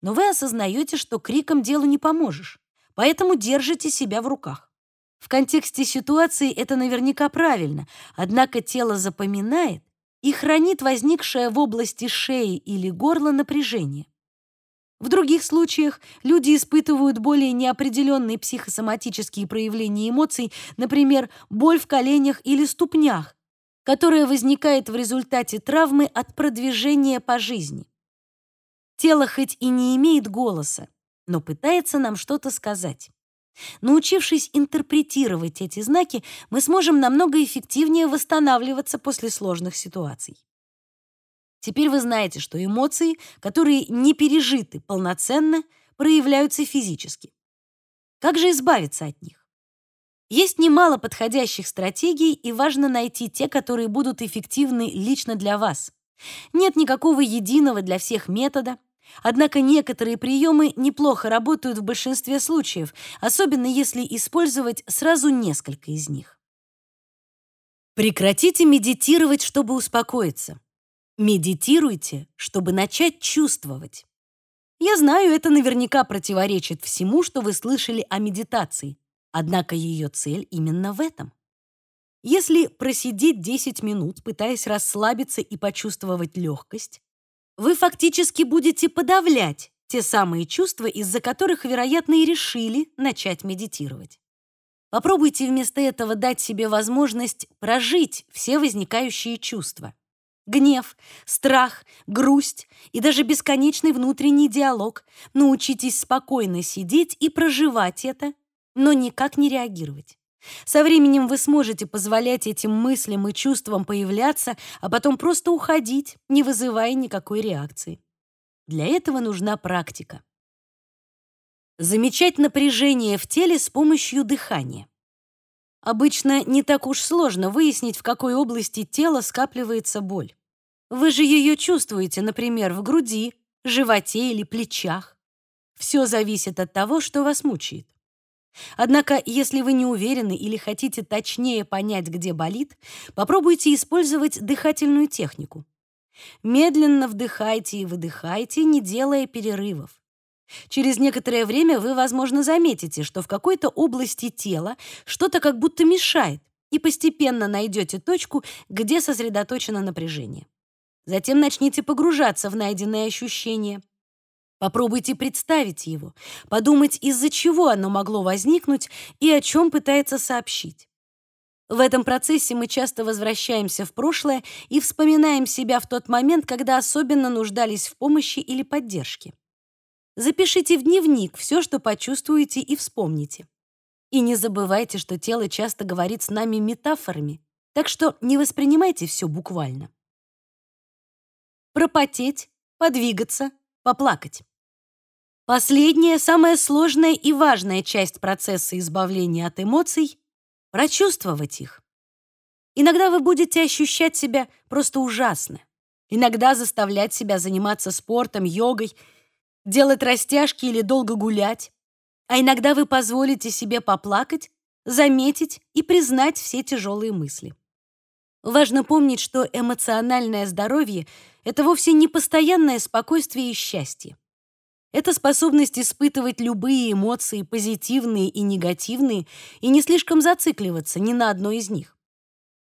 [SPEAKER 1] Но вы осознаете, что криком делу не поможешь, поэтому держите себя в руках. В контексте ситуации это наверняка правильно, однако тело запоминает и хранит возникшее в области шеи или горла напряжение. В других случаях люди испытывают более неопределенные психосоматические проявления эмоций, например, боль в коленях или ступнях, которая возникает в результате травмы от продвижения по жизни. Тело хоть и не имеет голоса, но пытается нам что-то сказать. Научившись интерпретировать эти знаки, мы сможем намного эффективнее восстанавливаться после сложных ситуаций. Теперь вы знаете, что эмоции, которые не пережиты полноценно, проявляются физически. Как же избавиться от них? Есть немало подходящих стратегий, и важно найти те, которые будут эффективны лично для вас. Нет никакого единого для всех метода, однако некоторые приемы неплохо работают в большинстве случаев, особенно если использовать сразу несколько из них. Прекратите медитировать, чтобы успокоиться. Медитируйте, чтобы начать чувствовать. Я знаю, это наверняка противоречит всему, что вы слышали о медитации, однако ее цель именно в этом. Если просидеть 10 минут, пытаясь расслабиться и почувствовать легкость, вы фактически будете подавлять те самые чувства, из-за которых, вероятно, и решили начать медитировать. Попробуйте вместо этого дать себе возможность прожить все возникающие чувства гнев, страх, грусть и даже бесконечный внутренний диалог. Научитесь спокойно сидеть и проживать это, но никак не реагировать. Со временем вы сможете позволять этим мыслям и чувствам появляться, а потом просто уходить, не вызывая никакой реакции. Для этого нужна практика. Замечать напряжение в теле с помощью дыхания. Обычно не так уж сложно выяснить, в какой области тела скапливается боль. Вы же ее чувствуете, например, в груди, животе или плечах. Все зависит от того, что вас мучает. Однако, если вы не уверены или хотите точнее понять, где болит, попробуйте использовать дыхательную технику. Медленно вдыхайте и выдыхайте, не делая перерывов. Через некоторое время вы, возможно, заметите, что в какой-то области тела что-то как будто мешает, и постепенно найдете точку, где сосредоточено напряжение. Затем начните погружаться в найденное ощущение. Попробуйте представить его, подумать, из-за чего оно могло возникнуть и о чем пытается сообщить. В этом процессе мы часто возвращаемся в прошлое и вспоминаем себя в тот момент, когда особенно нуждались в помощи или поддержке. Запишите в дневник все, что почувствуете и вспомните. И не забывайте, что тело часто говорит с нами метафорами, так что не воспринимайте все буквально. Пропотеть, подвигаться, поплакать. Последняя, самая сложная и важная часть процесса избавления от эмоций — прочувствовать их. Иногда вы будете ощущать себя просто ужасно. Иногда заставлять себя заниматься спортом, йогой, делать растяжки или долго гулять. А иногда вы позволите себе поплакать, заметить и признать все тяжелые мысли. Важно помнить, что эмоциональное здоровье — это вовсе не постоянное спокойствие и счастье. Это способность испытывать любые эмоции, позитивные и негативные, и не слишком зацикливаться ни на одной из них.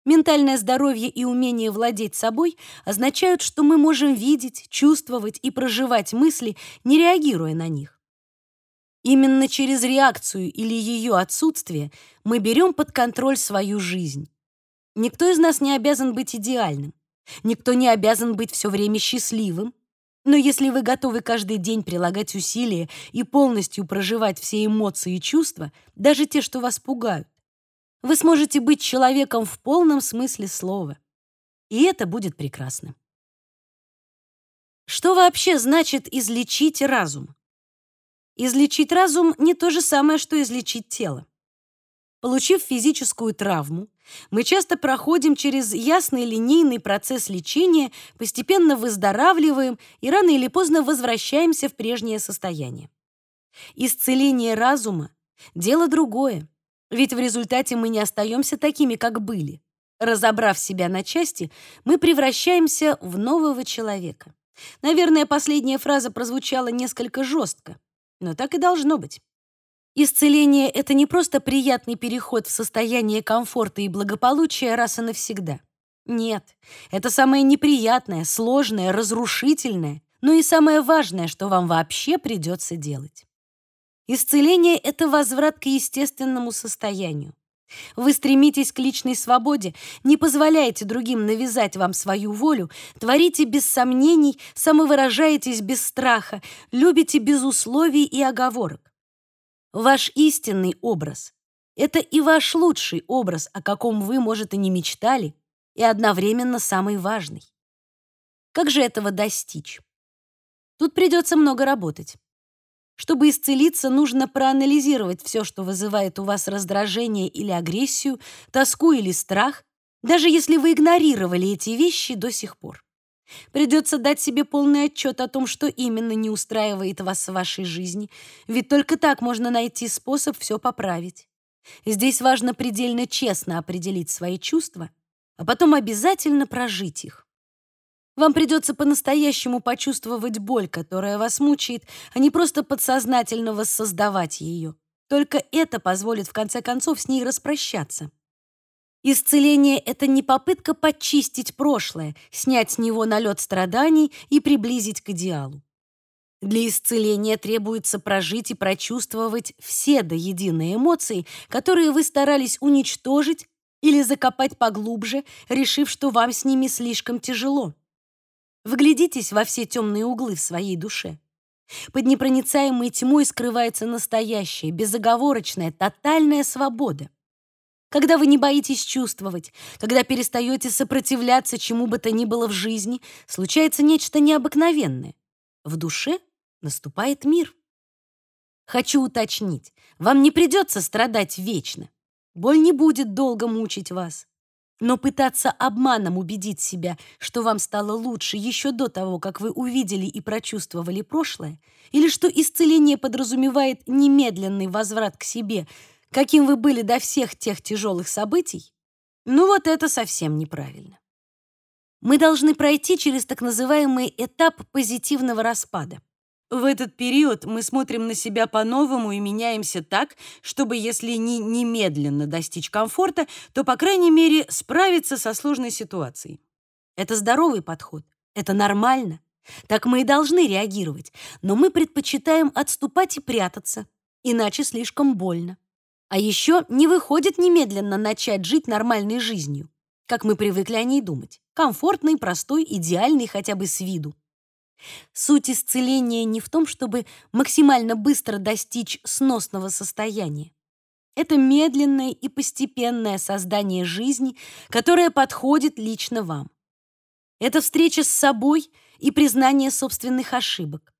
[SPEAKER 1] Ментальное здоровье и умение владеть собой означают, что мы можем видеть, чувствовать и проживать мысли, не реагируя на них. Именно через реакцию или ее отсутствие мы берем под контроль свою жизнь. Никто из нас не обязан быть идеальным. Никто не обязан быть все время счастливым. Но если вы готовы каждый день прилагать усилия и полностью проживать все эмоции и чувства, даже те, что вас пугают, вы сможете быть человеком в полном смысле слова. И это будет прекрасно. Что вообще значит излечить разум? Излечить разум не то же самое, что излечить тело. Получив физическую травму, мы часто проходим через ясный линейный процесс лечения, постепенно выздоравливаем и рано или поздно возвращаемся в прежнее состояние. Исцеление разума — дело другое, ведь в результате мы не остаемся такими, как были. Разобрав себя на части, мы превращаемся в нового человека. Наверное, последняя фраза прозвучала несколько жестко, но так и должно быть. Исцеление — это не просто приятный переход в состояние комфорта и благополучия раз и навсегда. Нет, это самое неприятное, сложное, разрушительное, но и самое важное, что вам вообще придется делать. Исцеление — это возврат к естественному состоянию. Вы стремитесь к личной свободе, не позволяете другим навязать вам свою волю, творите без сомнений, самовыражаетесь без страха, любите без условий и оговорок. Ваш истинный образ — это и ваш лучший образ, о каком вы, может, и не мечтали, и одновременно самый важный. Как же этого достичь? Тут придется много работать. Чтобы исцелиться, нужно проанализировать все, что вызывает у вас раздражение или агрессию, тоску или страх, даже если вы игнорировали эти вещи до сих пор. Придется дать себе полный отчет о том, что именно не устраивает вас в вашей жизни, ведь только так можно найти способ все поправить. Здесь важно предельно честно определить свои чувства, а потом обязательно прожить их. Вам придется по-настоящему почувствовать боль, которая вас мучает, а не просто подсознательно воссоздавать ее. Только это позволит в конце концов с ней распрощаться. Исцеление — это не попытка почистить прошлое, снять с него налет страданий и приблизить к идеалу. Для исцеления требуется прожить и прочувствовать все до единой эмоции, которые вы старались уничтожить или закопать поглубже, решив, что вам с ними слишком тяжело. Вглядитесь во все темные углы в своей душе. Под непроницаемой тьмой скрывается настоящая, безоговорочная, тотальная свобода. Когда вы не боитесь чувствовать, когда перестаете сопротивляться чему бы то ни было в жизни, случается нечто необыкновенное. В душе наступает мир. Хочу уточнить, вам не придется страдать вечно. Боль не будет долго мучить вас. Но пытаться обманом убедить себя, что вам стало лучше еще до того, как вы увидели и прочувствовали прошлое, или что исцеление подразумевает немедленный возврат к себе, каким вы были до всех тех тяжелых событий, ну вот это совсем неправильно. Мы должны пройти через так называемый этап позитивного распада. В этот период мы смотрим на себя по-новому и меняемся так, чтобы, если не немедленно достичь комфорта, то, по крайней мере, справиться со сложной ситуацией. Это здоровый подход, это нормально. Так мы и должны реагировать, но мы предпочитаем отступать и прятаться, иначе слишком больно. А еще не выходит немедленно начать жить нормальной жизнью, как мы привыкли о ней думать. Комфортной, простой, идеальной хотя бы с виду. Суть исцеления не в том, чтобы максимально быстро достичь сносного состояния. Это медленное и постепенное создание жизни, которое подходит лично вам. Это встреча с собой и признание собственных ошибок.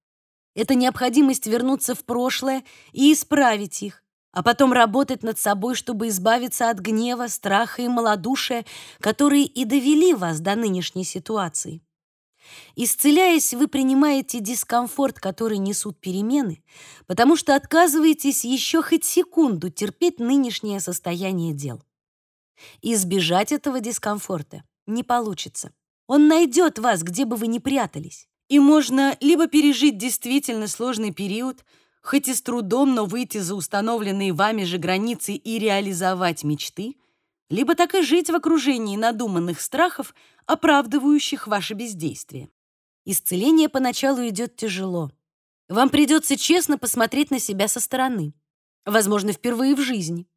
[SPEAKER 1] Это необходимость вернуться в прошлое и исправить их, а потом работать над собой, чтобы избавиться от гнева, страха и малодушия, которые и довели вас до нынешней ситуации. Исцеляясь, вы принимаете дискомфорт, который несут перемены, потому что отказываетесь еще хоть секунду терпеть нынешнее состояние дел. Избежать этого дискомфорта не получится. Он найдет вас, где бы вы ни прятались. И можно либо пережить действительно сложный период, хоть и с трудом, но выйти за установленные вами же границы и реализовать мечты, либо так и жить в окружении надуманных страхов, оправдывающих ваше бездействие. Исцеление поначалу идет тяжело. Вам придется честно посмотреть на себя со стороны. Возможно, впервые в жизни.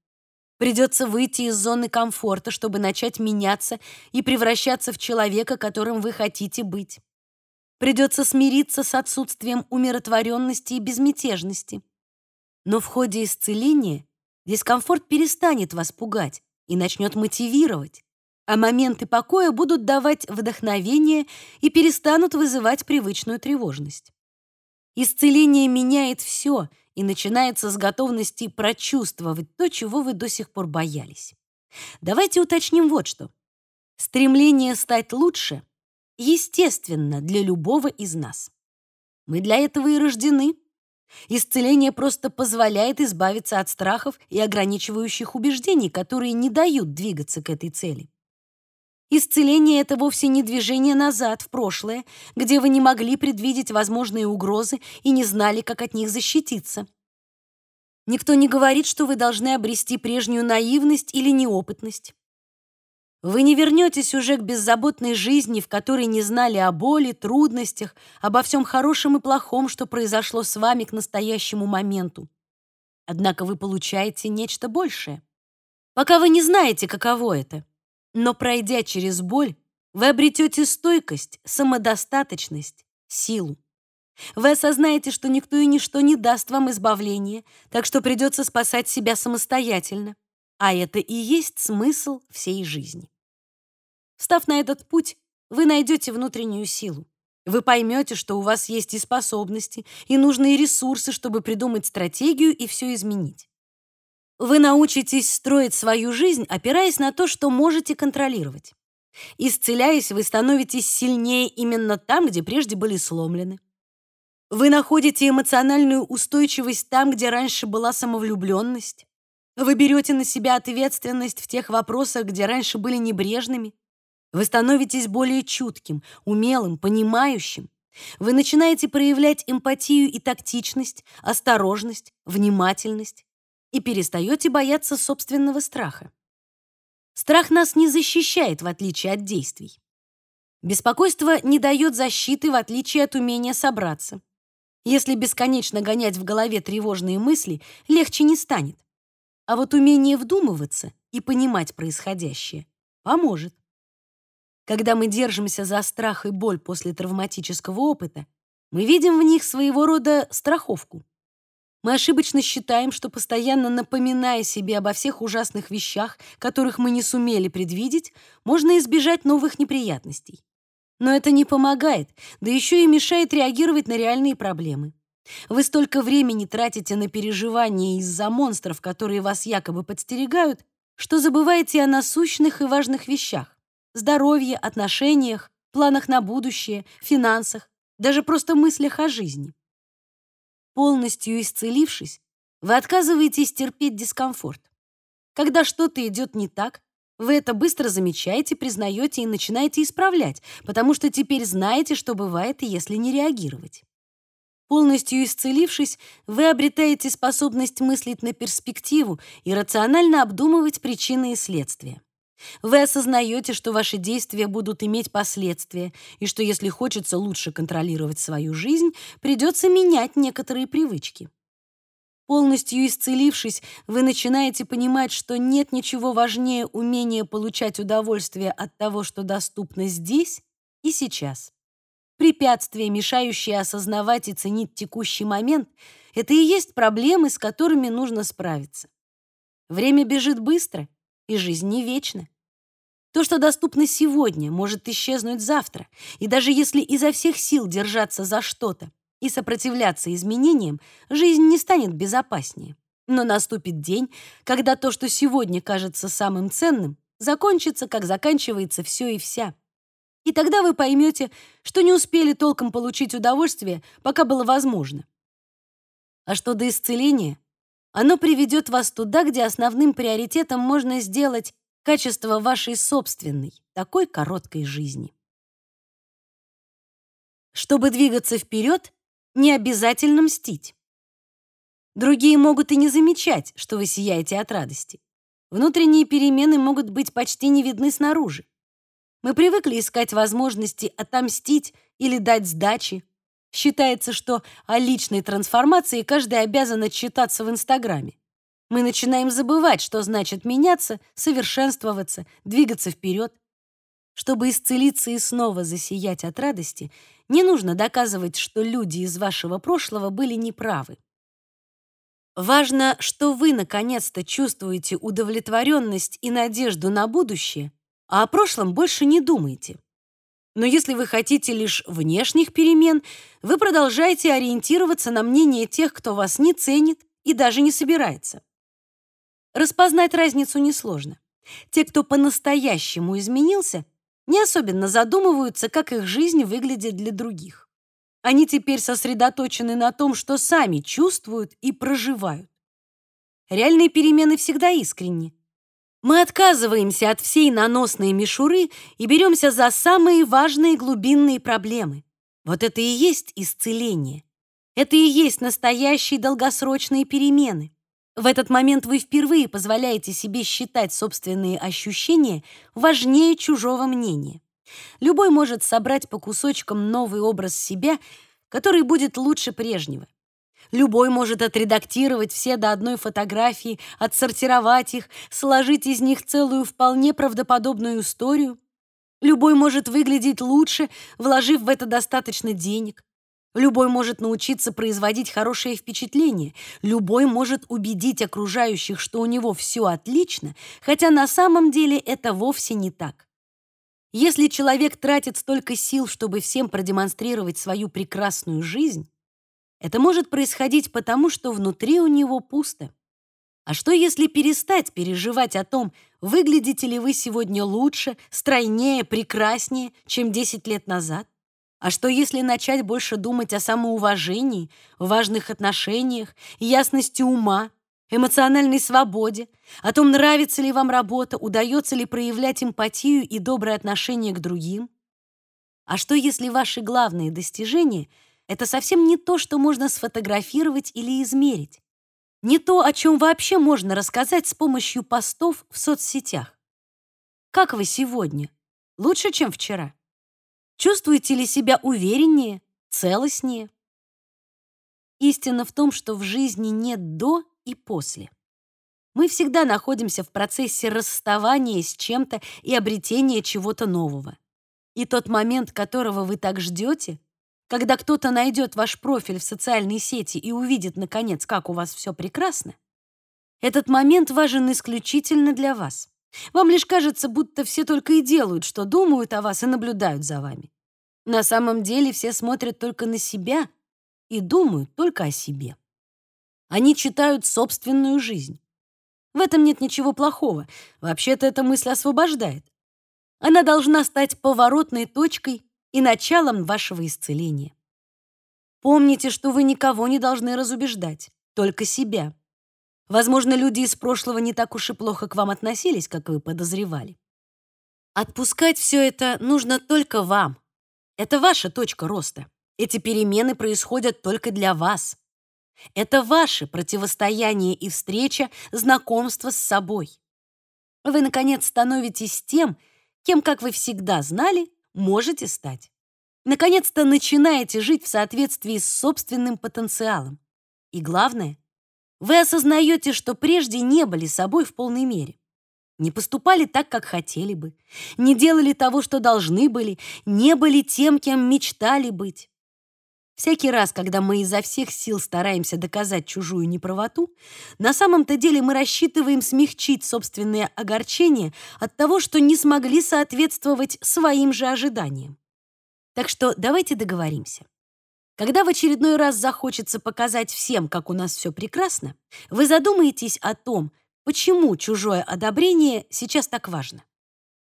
[SPEAKER 1] Придется выйти из зоны комфорта, чтобы начать меняться и превращаться в человека, которым вы хотите быть. Придется смириться с отсутствием умиротворенности и безмятежности. Но в ходе исцеления дискомфорт перестанет вас пугать и начнет мотивировать а моменты покоя будут давать вдохновение и перестанут вызывать привычную тревожность. Исцеление меняет все и начинается с готовности прочувствовать то, чего вы до сих пор боялись. Давайте уточним вот что. Стремление стать лучше естественно для любого из нас. Мы для этого и рождены. Исцеление просто позволяет избавиться от страхов и ограничивающих убеждений, которые не дают двигаться к этой цели. Исцеление — это вовсе не движение назад, в прошлое, где вы не могли предвидеть возможные угрозы и не знали, как от них защититься. Никто не говорит, что вы должны обрести прежнюю наивность или неопытность. Вы не вернетесь уже к беззаботной жизни, в которой не знали о боли, трудностях, обо всем хорошем и плохом, что произошло с вами к настоящему моменту. Однако вы получаете нечто большее. Пока вы не знаете, каково это. Но пройдя через боль, вы обретете стойкость, самодостаточность, силу. Вы осознаете, что никто и ничто не даст вам избавления, так что придется спасать себя самостоятельно. А это и есть смысл всей жизни. Встав на этот путь, вы найдете внутреннюю силу. Вы поймете, что у вас есть и способности, и нужные ресурсы, чтобы придумать стратегию и все изменить. Вы научитесь строить свою жизнь, опираясь на то, что можете контролировать. Исцеляясь, вы становитесь сильнее именно там, где прежде были сломлены. Вы находите эмоциональную устойчивость там, где раньше была самовлюбленность. Вы берете на себя ответственность в тех вопросах, где раньше были небрежными. Вы становитесь более чутким, умелым, понимающим. Вы начинаете проявлять эмпатию и тактичность, осторожность, внимательность и перестаете бояться собственного страха. Страх нас не защищает, в отличие от действий. Беспокойство не дает защиты, в отличие от умения собраться. Если бесконечно гонять в голове тревожные мысли, легче не станет. А вот умение вдумываться и понимать происходящее поможет. Когда мы держимся за страх и боль после травматического опыта, мы видим в них своего рода страховку. Мы ошибочно считаем, что постоянно напоминая себе обо всех ужасных вещах, которых мы не сумели предвидеть, можно избежать новых неприятностей. Но это не помогает, да еще и мешает реагировать на реальные проблемы. Вы столько времени тратите на переживания из-за монстров, которые вас якобы подстерегают, что забываете о насущных и важных вещах: здоровье, отношениях, планах на будущее, финансах, даже просто мыслях о жизни. Полностью исцелившись, вы отказываетесь терпеть дискомфорт. Когда что-то идет не так, вы это быстро замечаете, признаете и начинаете исправлять, потому что теперь знаете, что бывает, если не реагировать. Полностью исцелившись, вы обретаете способность мыслить на перспективу и рационально обдумывать причины и следствия. Вы осознаете, что ваши действия будут иметь последствия, и что если хочется лучше контролировать свою жизнь, придется менять некоторые привычки. Полностью исцелившись, вы начинаете понимать, что нет ничего важнее умения получать удовольствие от того, что доступно здесь и сейчас. Препятствия, мешающие осознавать и ценить текущий момент, это и есть проблемы, с которыми нужно справиться. Время бежит быстро, и жизнь не вечна. То, что доступно сегодня, может исчезнуть завтра, и даже если изо всех сил держаться за что-то, и сопротивляться изменениям, жизнь не станет безопаснее. Но наступит день, когда то, что сегодня кажется самым ценным, закончится, как заканчивается все и вся. И тогда вы поймете, что не успели толком получить удовольствие, пока было возможно. А что до исцеления, оно приведет вас туда, где основным приоритетом можно сделать качество вашей собственной, такой короткой жизни. Чтобы двигаться вперед, не обязательно мстить. Другие могут и не замечать, что вы сияете от радости. Внутренние перемены могут быть почти не видны снаружи. Мы привыкли искать возможности отомстить или дать сдачи. Считается, что о личной трансформации каждый обязан отчитаться в Инстаграме. Мы начинаем забывать, что значит меняться, совершенствоваться, двигаться вперед. Чтобы исцелиться и снова засиять от радости, не нужно доказывать, что люди из вашего прошлого были неправы. Важно, что вы наконец-то чувствуете удовлетворенность и надежду на будущее, а о прошлом больше не думаете. Но если вы хотите лишь внешних перемен, вы продолжаете ориентироваться на мнение тех, кто вас не ценит и даже не собирается. Распознать разницу несложно. Те, кто по-настоящему изменился, не особенно задумываются, как их жизнь выглядит для других. Они теперь сосредоточены на том, что сами чувствуют и проживают. Реальные перемены всегда искренни. Мы отказываемся от всей наносной мишуры и беремся за самые важные глубинные проблемы. Вот это и есть исцеление. Это и есть настоящие долгосрочные перемены. В этот момент вы впервые позволяете себе считать собственные ощущения важнее чужого мнения. Любой может собрать по кусочкам новый образ себя, который будет лучше прежнего. Любой может отредактировать все до одной фотографии, отсортировать их, сложить из них целую вполне правдоподобную историю. Любой может выглядеть лучше, вложив в это достаточно денег. Любой может научиться производить хорошее впечатление. Любой может убедить окружающих, что у него все отлично, хотя на самом деле это вовсе не так. Если человек тратит столько сил, чтобы всем продемонстрировать свою прекрасную жизнь, это может происходить потому, что внутри у него пусто. А что, если перестать переживать о том, выглядите ли вы сегодня лучше, стройнее, прекраснее, чем 10 лет назад? А что, если начать больше думать о самоуважении, важных отношениях, ясности ума, эмоциональной свободе, о том, нравится ли вам работа, удается ли проявлять эмпатию и доброе отношение к другим? А что, если ваши главные достижения — это совсем не то, что можно сфотографировать или измерить? Не то, о чем вообще можно рассказать с помощью постов в соцсетях? Как вы сегодня? Лучше, чем вчера? Чувствуете ли себя увереннее, целостнее? Истина в том, что в жизни нет «до» и «после». Мы всегда находимся в процессе расставания с чем-то и обретения чего-то нового. И тот момент, которого вы так ждете, когда кто-то найдет ваш профиль в социальной сети и увидит, наконец, как у вас все прекрасно, этот момент важен исключительно для вас. Вам лишь кажется, будто все только и делают, что думают о вас и наблюдают за вами. На самом деле все смотрят только на себя и думают только о себе. Они читают собственную жизнь. В этом нет ничего плохого. Вообще-то эта мысль освобождает. Она должна стать поворотной точкой и началом вашего исцеления. Помните, что вы никого не должны разубеждать, только себя. Возможно, люди из прошлого не так уж и плохо к вам относились, как вы подозревали. Отпускать все это нужно только вам. Это ваша точка роста. Эти перемены происходят только для вас. Это ваше противостояние и встреча, знакомство с собой. Вы, наконец, становитесь тем, кем, как вы всегда знали, можете стать. Наконец-то начинаете жить в соответствии с собственным потенциалом. И главное, вы осознаете, что прежде не были собой в полной мере. Не поступали так, как хотели бы, не делали того, что должны были, не были тем, кем мечтали быть. Всякий раз, когда мы изо всех сил стараемся доказать чужую неправоту, на самом-то деле мы рассчитываем смягчить собственное огорчение от того, что не смогли соответствовать своим же ожиданиям. Так что давайте договоримся. Когда в очередной раз захочется показать всем, как у нас все прекрасно, вы задумаетесь о том, почему чужое одобрение сейчас так важно.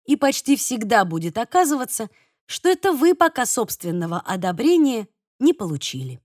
[SPEAKER 1] И почти всегда будет оказываться, что это вы пока собственного одобрения не получили.